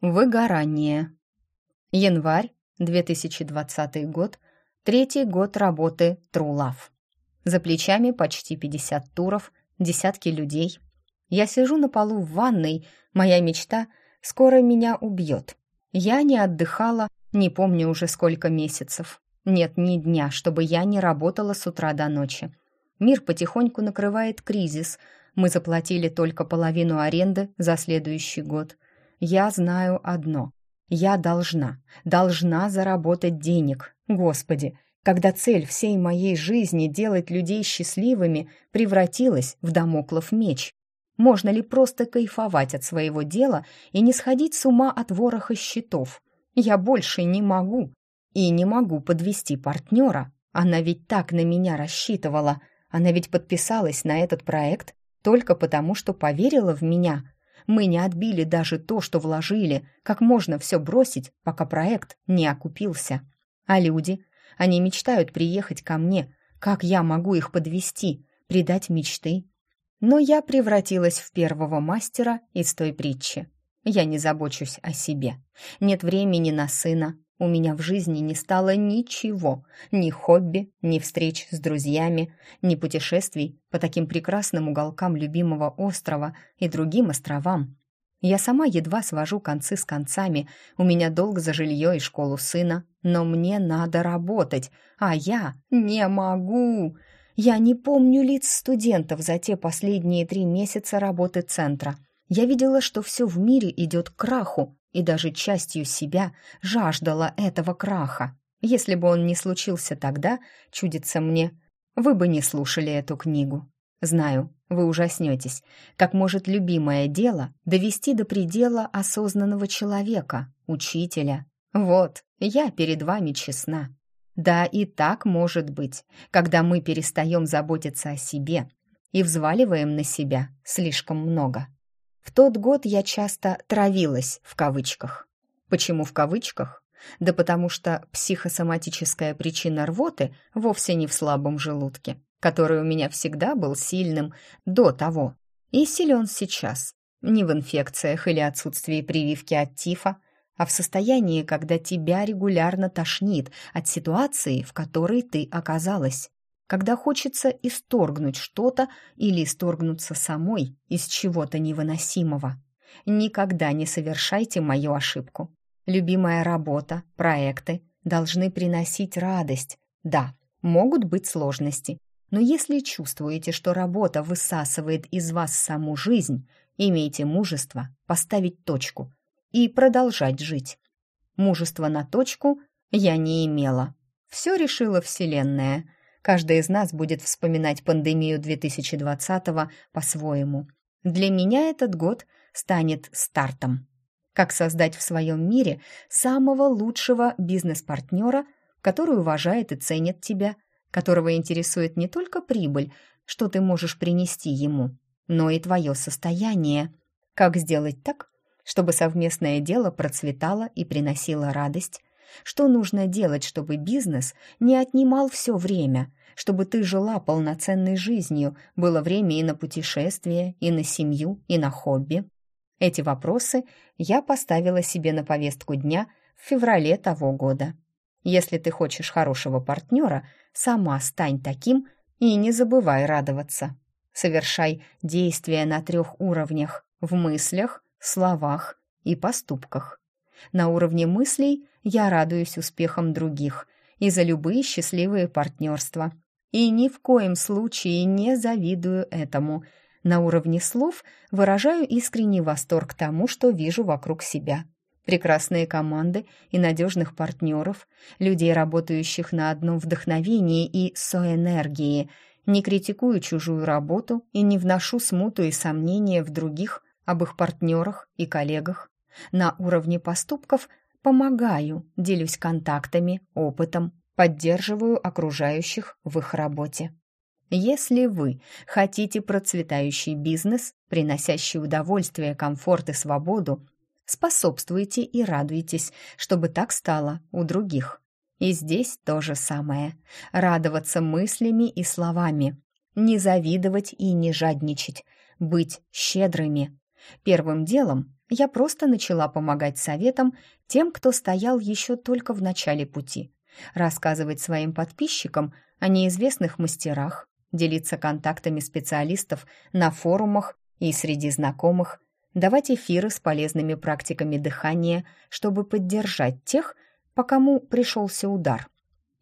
Выгорание. Январь 2020 год. Третий год работы Трулав. За плечами почти 50 туров, десятки людей. Я сижу на полу в ванной, моя мечта скоро меня убьет. Я не отдыхала, не помню уже сколько месяцев. Нет ни дня, чтобы я не работала с утра до ночи. Мир потихоньку накрывает кризис. Мы заплатили только половину аренды за следующий год. Я знаю одно. Я должна, должна заработать денег. Господи, когда цель всей моей жизни делать людей счастливыми превратилась в домоклов меч. Можно ли просто кайфовать от своего дела и не сходить с ума от вороха счетов? Я больше не могу. И не могу подвести партнера. Она ведь так на меня рассчитывала. Она ведь подписалась на этот проект только потому, что поверила в меня. Мы не отбили даже то, что вложили. Как можно все бросить, пока проект не окупился? А люди? Они мечтают приехать ко мне. Как я могу их подвести, предать мечты? Но я превратилась в первого мастера из той притчи. Я не забочусь о себе. Нет времени на сына. У меня в жизни не стало ничего. Ни хобби, ни встреч с друзьями, ни путешествий по таким прекрасным уголкам любимого острова и другим островам. Я сама едва свожу концы с концами. У меня долг за жилье и школу сына. Но мне надо работать, а я не могу. Я не помню лиц студентов за те последние три месяца работы центра. Я видела, что все в мире идет к краху, и даже частью себя жаждала этого краха. Если бы он не случился тогда, чудится мне, вы бы не слушали эту книгу. Знаю, вы ужаснетесь, как может любимое дело довести до предела осознанного человека, учителя. Вот, я перед вами честна. Да, и так может быть, когда мы перестаем заботиться о себе и взваливаем на себя слишком много. В тот год я часто «травилась» в кавычках. Почему в кавычках? Да потому что психосоматическая причина рвоты вовсе не в слабом желудке, который у меня всегда был сильным до того, и силен сейчас, не в инфекциях или отсутствии прививки от тифа, а в состоянии, когда тебя регулярно тошнит от ситуации, в которой ты оказалась когда хочется исторгнуть что-то или исторгнуться самой из чего-то невыносимого. Никогда не совершайте мою ошибку. Любимая работа, проекты должны приносить радость. Да, могут быть сложности, но если чувствуете, что работа высасывает из вас саму жизнь, имейте мужество поставить точку и продолжать жить. Мужества на точку я не имела. Все решила Вселенная — Каждый из нас будет вспоминать пандемию 2020-го по-своему. Для меня этот год станет стартом. Как создать в своем мире самого лучшего бизнес-партнера, который уважает и ценит тебя, которого интересует не только прибыль, что ты можешь принести ему, но и твое состояние. Как сделать так, чтобы совместное дело процветало и приносило радость, что нужно делать, чтобы бизнес не отнимал все время, чтобы ты жила полноценной жизнью, было время и на путешествия, и на семью, и на хобби? Эти вопросы я поставила себе на повестку дня в феврале того года. Если ты хочешь хорошего партнера, сама стань таким и не забывай радоваться. Совершай действия на трех уровнях – в мыслях, словах и поступках. На уровне мыслей я радуюсь успехам других и за любые счастливые партнерства. И ни в коем случае не завидую этому. На уровне слов выражаю искренний восторг тому, что вижу вокруг себя. Прекрасные команды и надежных партнеров, людей, работающих на одном вдохновении и соэнергии. Не критикую чужую работу и не вношу смуту и сомнения в других об их партнерах и коллегах. На уровне поступков помогаю, делюсь контактами, опытом, поддерживаю окружающих в их работе. Если вы хотите процветающий бизнес, приносящий удовольствие, комфорт и свободу, способствуйте и радуйтесь, чтобы так стало у других. И здесь то же самое. Радоваться мыслями и словами, не завидовать и не жадничать, быть щедрыми. Первым делом я просто начала помогать советам тем, кто стоял еще только в начале пути, рассказывать своим подписчикам о неизвестных мастерах, делиться контактами специалистов на форумах и среди знакомых, давать эфиры с полезными практиками дыхания, чтобы поддержать тех, по кому пришелся удар.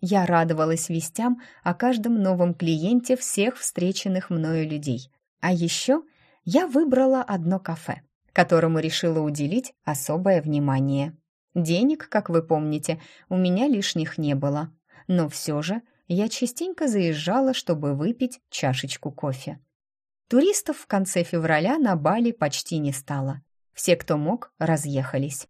Я радовалась вестям о каждом новом клиенте всех встреченных мною людей. А еще я выбрала одно кафе, которому решила уделить особое внимание. Денег, как вы помните, у меня лишних не было, но все же я частенько заезжала, чтобы выпить чашечку кофе. Туристов в конце февраля на Бали почти не стало. Все, кто мог, разъехались.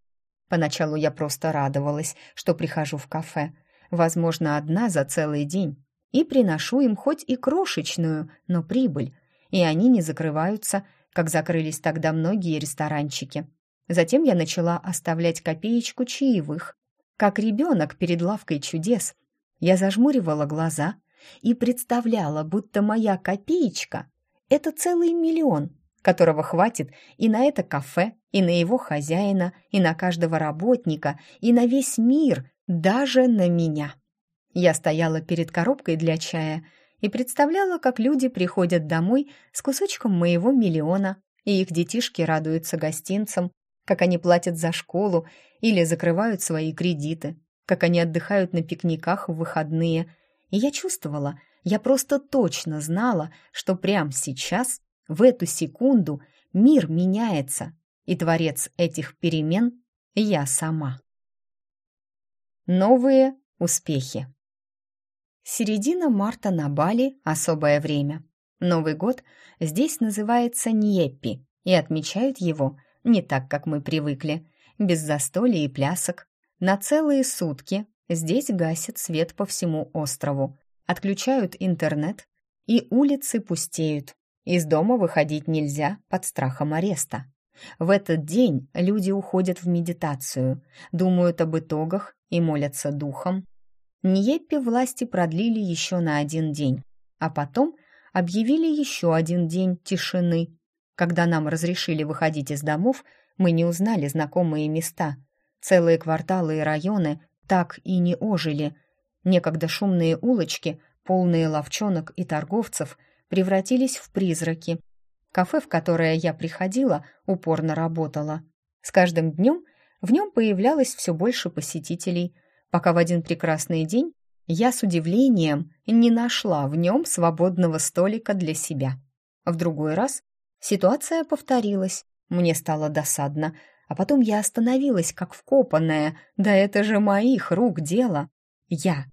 Поначалу я просто радовалась, что прихожу в кафе, возможно, одна за целый день, и приношу им хоть и крошечную, но прибыль, и они не закрываются, как закрылись тогда многие ресторанчики. Затем я начала оставлять копеечку чаевых. Как ребенок перед лавкой чудес, я зажмуривала глаза и представляла, будто моя копеечка — это целый миллион, которого хватит и на это кафе, и на его хозяина, и на каждого работника, и на весь мир, даже на меня. Я стояла перед коробкой для чая и представляла, как люди приходят домой с кусочком моего миллиона, и их детишки радуются гостинцам, как они платят за школу или закрывают свои кредиты, как они отдыхают на пикниках в выходные. И я чувствовала, я просто точно знала, что прямо сейчас, в эту секунду, мир меняется, и творец этих перемен — я сама. Новые успехи. Середина марта на Бали – особое время. Новый год здесь называется Ньеппи, и отмечают его не так, как мы привыкли, без застолья и плясок. На целые сутки здесь гасят свет по всему острову, отключают интернет, и улицы пустеют. Из дома выходить нельзя под страхом ареста. В этот день люди уходят в медитацию, думают об итогах и молятся духом. Ньеппи власти продлили еще на один день, а потом объявили еще один день тишины. Когда нам разрешили выходить из домов, мы не узнали знакомые места. Целые кварталы и районы так и не ожили. Некогда шумные улочки, полные ловчонок и торговцев, превратились в призраки – Кафе, в которое я приходила, упорно работало. С каждым днем в нем появлялось все больше посетителей, пока в один прекрасный день я с удивлением не нашла в нем свободного столика для себя. В другой раз ситуация повторилась. Мне стало досадно, а потом я остановилась, как вкопанная. Да это же моих рук дело. Я.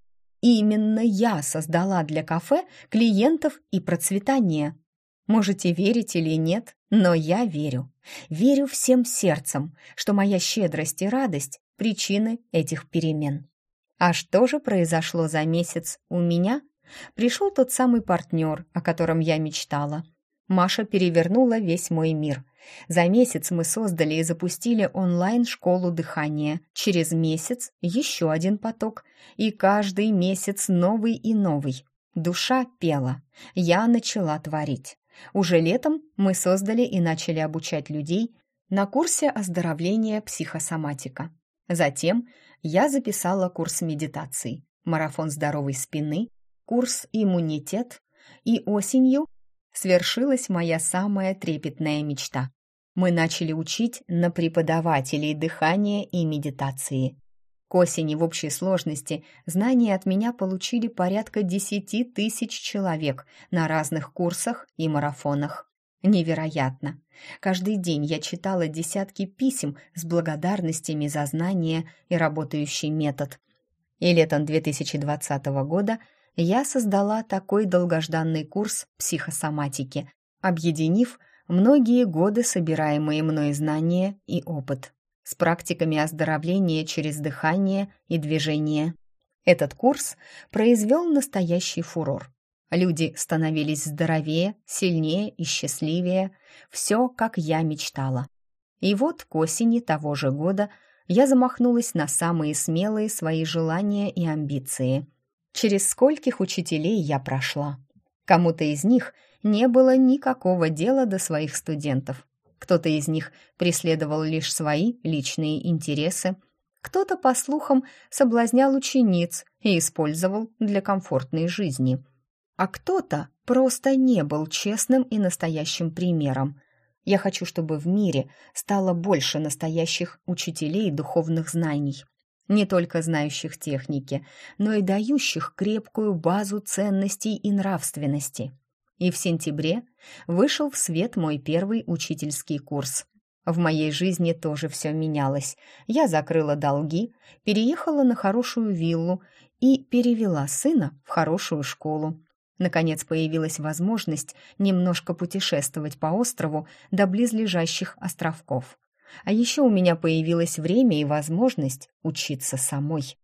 Именно я создала для кафе клиентов и процветание. Можете верить или нет, но я верю. Верю всем сердцем, что моя щедрость и радость — причины этих перемен. А что же произошло за месяц у меня? Пришел тот самый партнер, о котором я мечтала. Маша перевернула весь мой мир. За месяц мы создали и запустили онлайн-школу дыхания. Через месяц еще один поток. И каждый месяц новый и новый. Душа пела. Я начала творить. Уже летом мы создали и начали обучать людей на курсе оздоровления психосоматика. Затем я записала курс медитаций, марафон здоровой спины, курс иммунитет, и осенью свершилась моя самая трепетная мечта. Мы начали учить на преподавателей дыхания и медитации. К осени в общей сложности знания от меня получили порядка десяти тысяч человек на разных курсах и марафонах. Невероятно! Каждый день я читала десятки писем с благодарностями за знания и работающий метод. И летом 2020 года я создала такой долгожданный курс психосоматики, объединив многие годы собираемые мной знания и опыт с практиками оздоровления через дыхание и движение. Этот курс произвел настоящий фурор. Люди становились здоровее, сильнее и счастливее. Все, как я мечтала. И вот к осени того же года я замахнулась на самые смелые свои желания и амбиции. Через скольких учителей я прошла. Кому-то из них не было никакого дела до своих студентов. кто-то из них преследовал лишь свои личные интересы, кто-то, по слухам, соблазнял учениц и использовал для комфортной жизни, а кто-то просто не был честным и настоящим примером. Я хочу, чтобы в мире стало больше настоящих учителей духовных знаний, не только знающих техники, но и дающих крепкую базу ценностей и нравственности. И в сентябре вышел в свет мой первый учительский курс. В моей жизни тоже все менялось. Я закрыла долги, переехала на хорошую виллу и перевела сына в хорошую школу. Наконец появилась возможность немножко путешествовать по острову до близлежащих островков. А еще у меня появилось время и возможность учиться самой.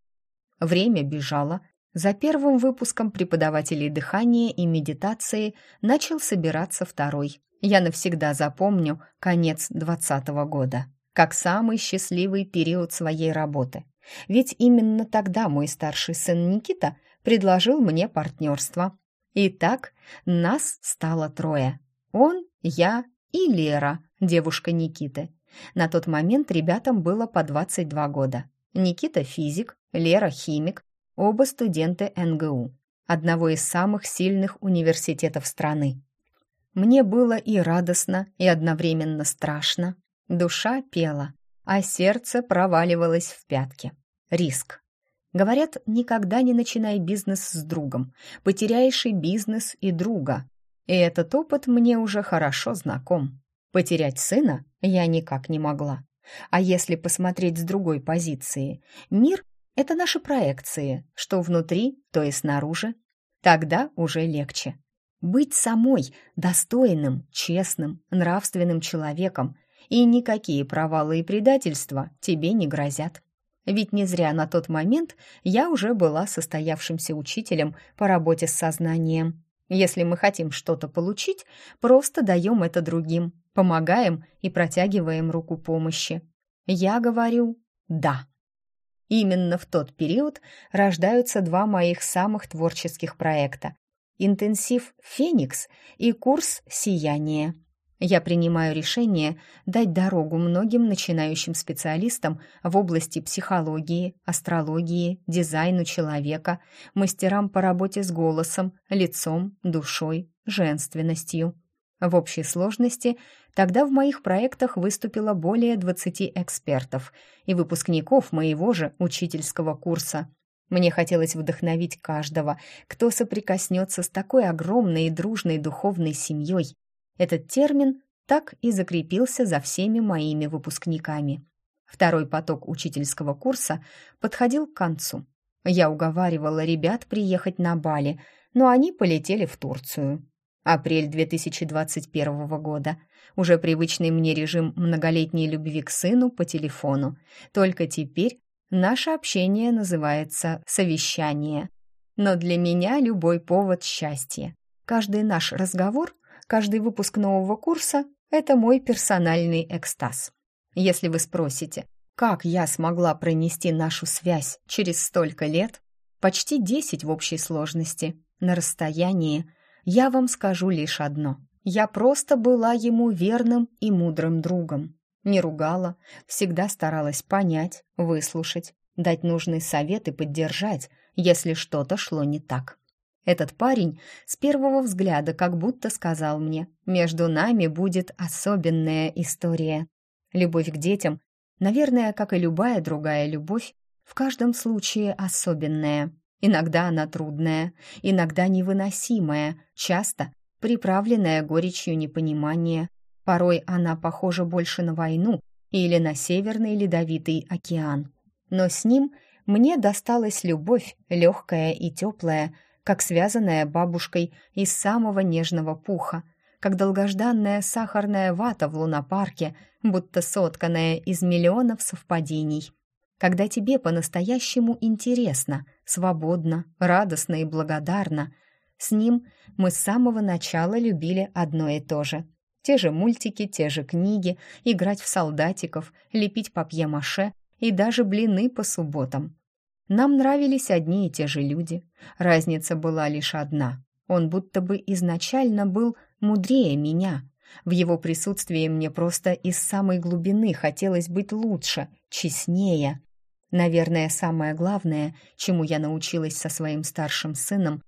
Время бежало. За первым выпуском преподавателей дыхания и медитации начал собираться второй. Я навсегда запомню конец двадцатого года, как самый счастливый период своей работы. Ведь именно тогда мой старший сын Никита предложил мне партнерство. И так нас стало трое. Он, я и Лера, девушка Никиты. На тот момент ребятам было по 22 года. Никита – физик, Лера – химик, оба студенты НГУ, одного из самых сильных университетов страны. Мне было и радостно, и одновременно страшно. Душа пела, а сердце проваливалось в пятки. Риск. Говорят, никогда не начинай бизнес с другом, потеряешь и бизнес, и друга. И этот опыт мне уже хорошо знаком. Потерять сына я никак не могла. А если посмотреть с другой позиции, мир — это наши проекции, что внутри, то и снаружи. Тогда уже легче. Быть самой достойным, честным, нравственным человеком, и никакие провалы и предательства тебе не грозят. Ведь не зря на тот момент я уже была состоявшимся учителем по работе с сознанием. Если мы хотим что-то получить, просто даем это другим, помогаем и протягиваем руку помощи. Я говорю «да». Именно в тот период рождаются два моих самых творческих проекта «Интенсив Феникс» и курс «Сияние». Я принимаю решение дать дорогу многим начинающим специалистам в области психологии, астрологии, дизайну человека, мастерам по работе с голосом, лицом, душой, женственностью. В общей сложности тогда в моих проектах выступило более 20 экспертов и выпускников моего же учительского курса. Мне хотелось вдохновить каждого, кто соприкоснется с такой огромной и дружной духовной семьей, этот термин так и закрепился за всеми моими выпускниками. Второй поток учительского курса подходил к концу. Я уговаривала ребят приехать на Бали, но они полетели в Турцию. Апрель 2021 года. Уже привычный мне режим многолетней любви к сыну по телефону. Только теперь наше общение называется «совещание». Но для меня любой повод счастья. Каждый наш разговор Каждый выпуск нового курса — это мой персональный экстаз. Если вы спросите, как я смогла пронести нашу связь через столько лет, почти десять в общей сложности, на расстоянии, я вам скажу лишь одно. Я просто была ему верным и мудрым другом. Не ругала, всегда старалась понять, выслушать, дать нужный совет и поддержать, если что-то шло не так. Этот парень с первого взгляда как будто сказал мне, между нами будет особенная история. Любовь к детям, наверное, как и любая другая любовь, в каждом случае особенная. Иногда она трудная, иногда невыносимая, часто приправленная горечью непонимания. Порой она похожа больше на войну или на Северный Ледовитый океан. Но с ним мне досталась любовь, легкая и теплая, как связанная бабушкой из самого нежного пуха, как долгожданная сахарная вата в лунопарке, будто сотканная из миллионов совпадений. Когда тебе по-настоящему интересно, свободно, радостно и благодарно, с ним мы с самого начала любили одно и то же. Те же мультики, те же книги, играть в солдатиков, лепить папье-маше и даже блины по субботам. Нам нравились одни и те же люди. Разница была лишь одна. Он будто бы изначально был мудрее меня, В его присутствии мне просто из самой глубины хотелось быть лучше, честнее. Наверное, самое главное, чему я научилась со своим старшим сыном,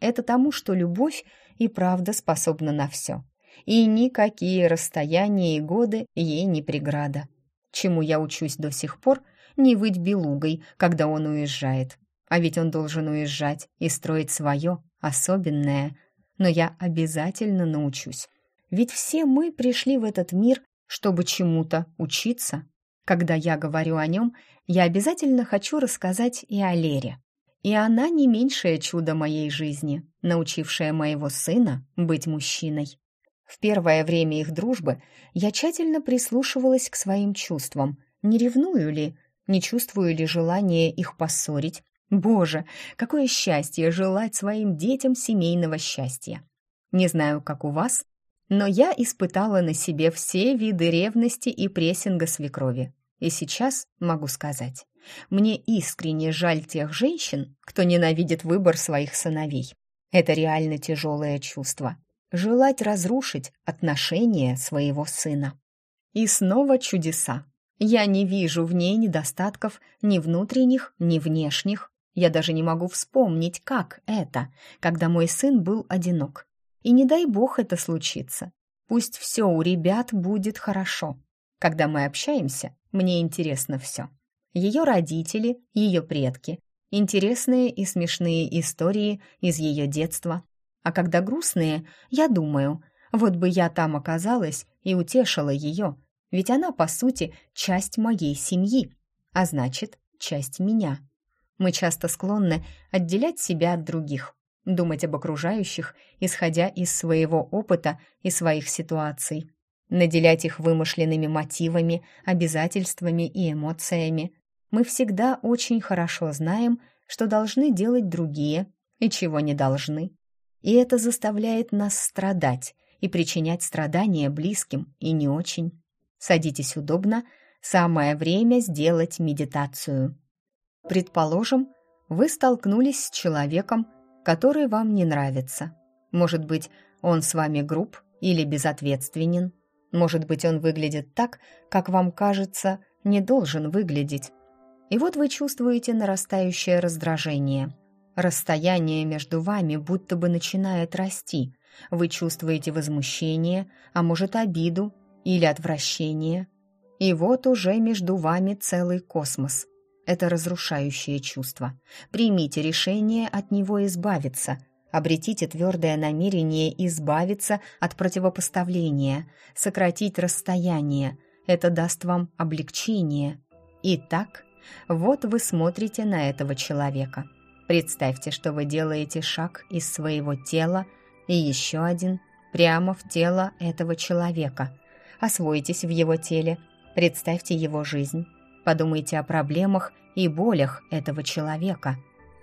это тому, что любовь и правда способна на все. И никакие расстояния и годы ей не преграда. Чему я учусь до сих пор, не быть белугой, когда он уезжает. А ведь он должен уезжать и строить свое, особенное. Но я обязательно научусь. Ведь все мы пришли в этот мир, чтобы чему-то учиться. Когда я говорю о нем, я обязательно хочу рассказать и о Лере. И она не меньшее чудо моей жизни, научившая моего сына быть мужчиной. В первое время их дружбы я тщательно прислушивалась к своим чувствам. Не ревную ли, не чувствую ли желания их поссорить. Боже, какое счастье желать своим детям семейного счастья. Не знаю, как у вас, но я испытала на себе все виды ревности и прессинга свекрови. И сейчас могу сказать, мне искренне жаль тех женщин, кто ненавидит выбор своих сыновей. Это реально тяжелое чувство. Желать разрушить отношения своего сына. И снова чудеса. Я не вижу в ней недостатков ни внутренних, ни внешних. Я даже не могу вспомнить, как это, когда мой сын был одинок. И не дай бог это случится. Пусть все у ребят будет хорошо. Когда мы общаемся, мне интересно все. Ее родители, ее предки, интересные и смешные истории из ее детства. А когда грустные, я думаю, вот бы я там оказалась и утешила ее, ведь она, по сути, часть моей семьи, а значит, часть меня. Мы часто склонны отделять себя от других, думать об окружающих, исходя из своего опыта и своих ситуаций, наделять их вымышленными мотивами, обязательствами и эмоциями. Мы всегда очень хорошо знаем, что должны делать другие и чего не должны. И это заставляет нас страдать и причинять страдания близким и не очень. Садитесь удобно, самое время сделать медитацию. Предположим, вы столкнулись с человеком, который вам не нравится. Может быть, он с вами груб или безответственен. Может быть, он выглядит так, как вам кажется, не должен выглядеть. И вот вы чувствуете нарастающее раздражение. Расстояние между вами будто бы начинает расти. Вы чувствуете возмущение, а может обиду или отвращение. И вот уже между вами целый космос. Это разрушающее чувство. Примите решение от него избавиться. Обретите твердое намерение избавиться от противопоставления, сократить расстояние. Это даст вам облегчение. Итак, вот вы смотрите на этого человека. Представьте, что вы делаете шаг из своего тела и еще один прямо в тело этого человека – освойтесь в его теле, представьте его жизнь, подумайте о проблемах и болях этого человека.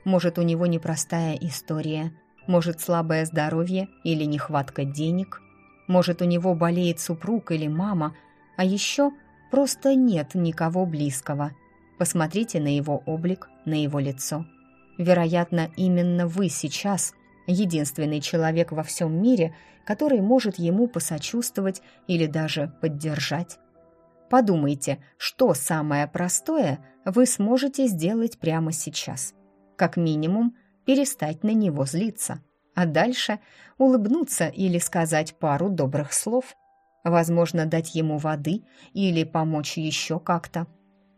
Может, у него непростая история, может, слабое здоровье или нехватка денег, может, у него болеет супруг или мама, а еще просто нет никого близкого. Посмотрите на его облик, на его лицо. Вероятно, именно вы сейчас единственный человек во всем мире, который может ему посочувствовать или даже поддержать. Подумайте, что самое простое вы сможете сделать прямо сейчас. Как минимум, перестать на него злиться, а дальше улыбнуться или сказать пару добрых слов. Возможно, дать ему воды или помочь еще как-то.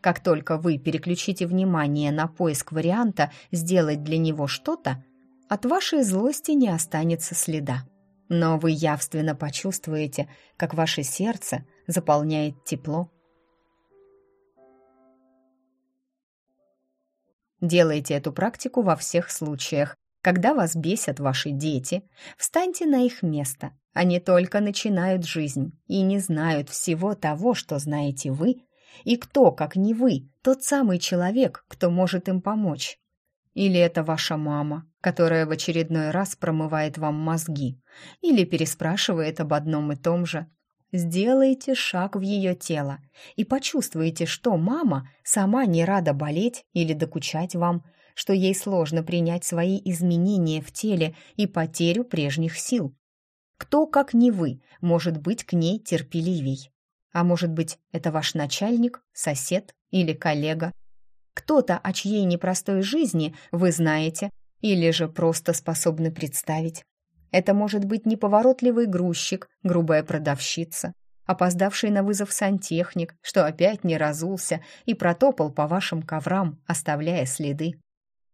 Как только вы переключите внимание на поиск варианта сделать для него что-то, от вашей злости не останется следа. Но вы явственно почувствуете, как ваше сердце заполняет тепло. Делайте эту практику во всех случаях. Когда вас бесят ваши дети, встаньте на их место. Они только начинают жизнь и не знают всего того, что знаете вы, и кто, как не вы, тот самый человек, кто может им помочь. Или это ваша мама, которая в очередной раз промывает вам мозги, или переспрашивает об одном и том же. Сделайте шаг в ее тело и почувствуйте, что мама сама не рада болеть или докучать вам, что ей сложно принять свои изменения в теле и потерю прежних сил. Кто, как не вы, может быть к ней терпеливей? А может быть, это ваш начальник, сосед или коллега? Кто-то, о чьей непростой жизни вы знаете или же просто способны представить. Это может быть неповоротливый грузчик, грубая продавщица, опоздавший на вызов сантехник, что опять не разулся и протопал по вашим коврам, оставляя следы.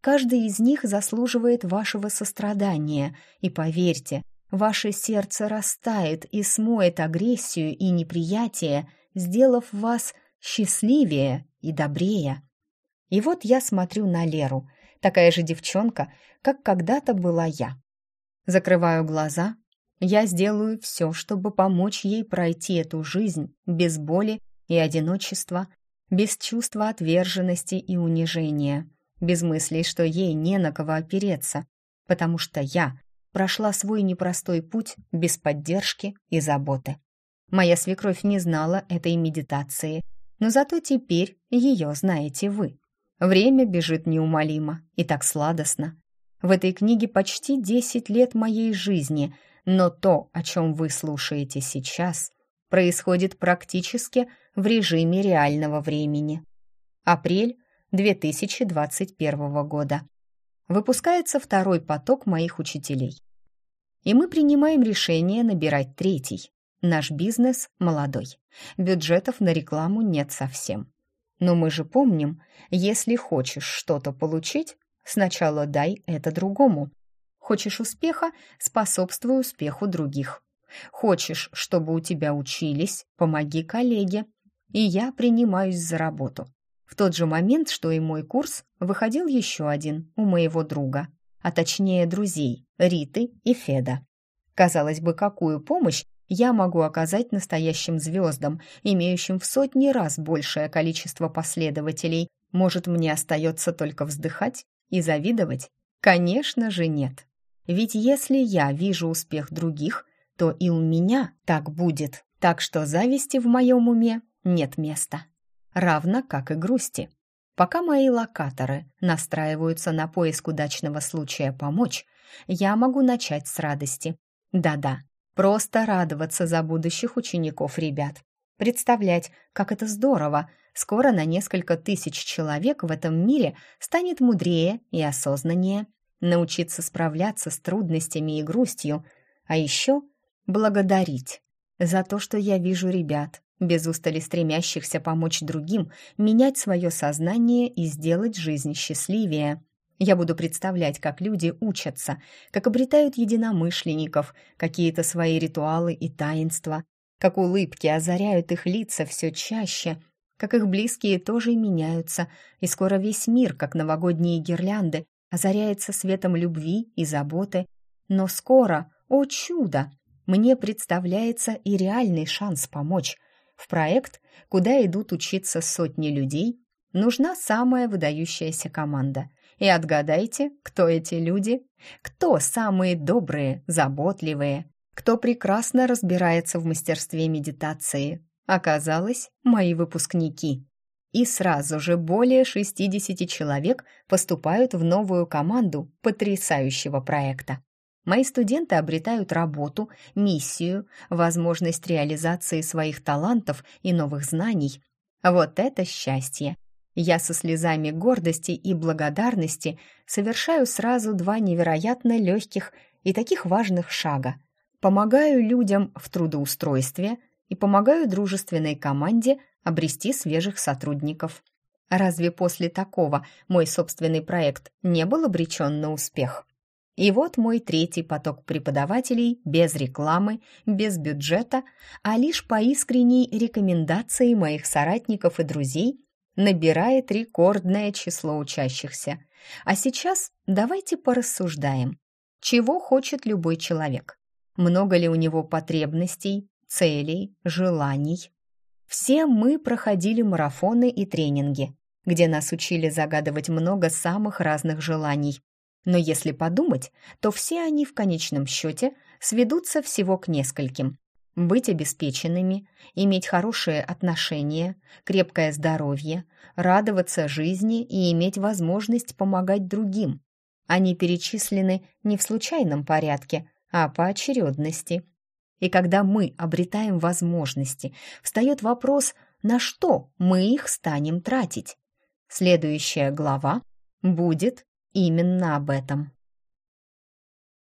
Каждый из них заслуживает вашего сострадания, и поверьте, ваше сердце растает и смоет агрессию и неприятие, сделав вас счастливее и добрее. И вот я смотрю на Леру, такая же девчонка, как когда-то была я. Закрываю глаза, я сделаю все, чтобы помочь ей пройти эту жизнь без боли и одиночества, без чувства отверженности и унижения, без мыслей, что ей не на кого опереться, потому что я прошла свой непростой путь без поддержки и заботы. Моя свекровь не знала этой медитации, но зато теперь ее знаете вы. Время бежит неумолимо и так сладостно. В этой книге почти 10 лет моей жизни, но то, о чем вы слушаете сейчас, происходит практически в режиме реального времени. Апрель 2021 года. Выпускается второй поток моих учителей. И мы принимаем решение набирать третий. Наш бизнес молодой. Бюджетов на рекламу нет совсем. Но мы же помним, если хочешь что-то получить, сначала дай это другому. Хочешь успеха – способствуй успеху других. Хочешь, чтобы у тебя учились – помоги коллеге. И я принимаюсь за работу. В тот же момент, что и мой курс, выходил еще один у моего друга, а точнее друзей Риты и Феда. Казалось бы, какую помощь я могу оказать настоящим звездам, имеющим в сотни раз большее количество последователей. Может, мне остается только вздыхать и завидовать? Конечно же нет. Ведь если я вижу успех других, то и у меня так будет. Так что зависти в моем уме нет места равно как и грусти. Пока мои локаторы настраиваются на поиск удачного случая помочь, я могу начать с радости. Да-да, просто радоваться за будущих учеников ребят. Представлять, как это здорово, скоро на несколько тысяч человек в этом мире станет мудрее и осознаннее, научиться справляться с трудностями и грустью, а еще благодарить за то, что я вижу ребят, без устали стремящихся помочь другим, менять свое сознание и сделать жизнь счастливее. Я буду представлять, как люди учатся, как обретают единомышленников, какие-то свои ритуалы и таинства, как улыбки озаряют их лица все чаще, как их близкие тоже меняются, и скоро весь мир, как новогодние гирлянды, озаряется светом любви и заботы. Но скоро, о чудо, мне представляется и реальный шанс помочь – в проект, куда идут учиться сотни людей, нужна самая выдающаяся команда. И отгадайте, кто эти люди? Кто самые добрые, заботливые? Кто прекрасно разбирается в мастерстве медитации? Оказалось, мои выпускники. И сразу же более 60 человек поступают в новую команду потрясающего проекта. Мои студенты обретают работу, миссию, возможность реализации своих талантов и новых знаний. Вот это счастье! Я со слезами гордости и благодарности совершаю сразу два невероятно легких и таких важных шага. Помогаю людям в трудоустройстве и помогаю дружественной команде обрести свежих сотрудников. Разве после такого мой собственный проект не был обречен на успех? И вот мой третий поток преподавателей без рекламы, без бюджета, а лишь по искренней рекомендации моих соратников и друзей набирает рекордное число учащихся. А сейчас давайте порассуждаем. Чего хочет любой человек? Много ли у него потребностей, целей, желаний? Все мы проходили марафоны и тренинги, где нас учили загадывать много самых разных желаний, но если подумать, то все они в конечном счете сведутся всего к нескольким. Быть обеспеченными, иметь хорошие отношения, крепкое здоровье, радоваться жизни и иметь возможность помогать другим. Они перечислены не в случайном порядке, а по очередности. И когда мы обретаем возможности, встает вопрос, на что мы их станем тратить. Следующая глава будет именно об этом.